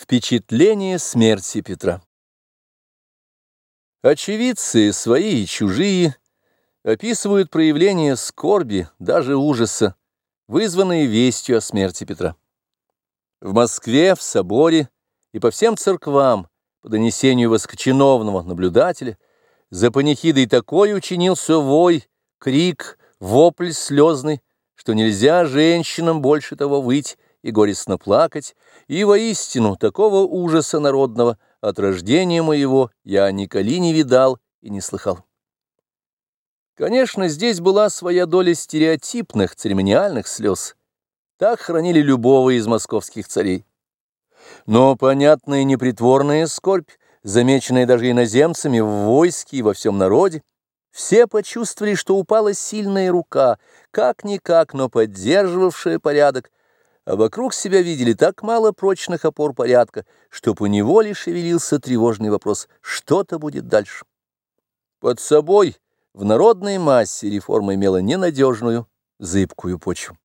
Впечатление смерти Петра Очевидцы, свои и чужие, описывают проявления скорби, даже ужаса, вызванные вестью о смерти Петра. В Москве, в соборе и по всем церквам, по донесению высокочиновного наблюдателя, за панихидой такой учинился вой, крик, вопль слезный, что нельзя женщинам больше того выть, и горестно плакать, и воистину такого ужаса народного от рождения моего я николи не видал и не слыхал. Конечно, здесь была своя доля стереотипных, церемониальных слез. Так хранили любого из московских царей. Но понятная непритворная скорбь, замеченная даже иноземцами в войске и во всем народе, все почувствовали, что упала сильная рука, как-никак, но поддерживавшая порядок, а вокруг себя видели так мало прочных опор порядка, что по неволе шевелился тревожный вопрос, что-то будет дальше. Под собой в народной массе реформа имела ненадежную, зыбкую почву.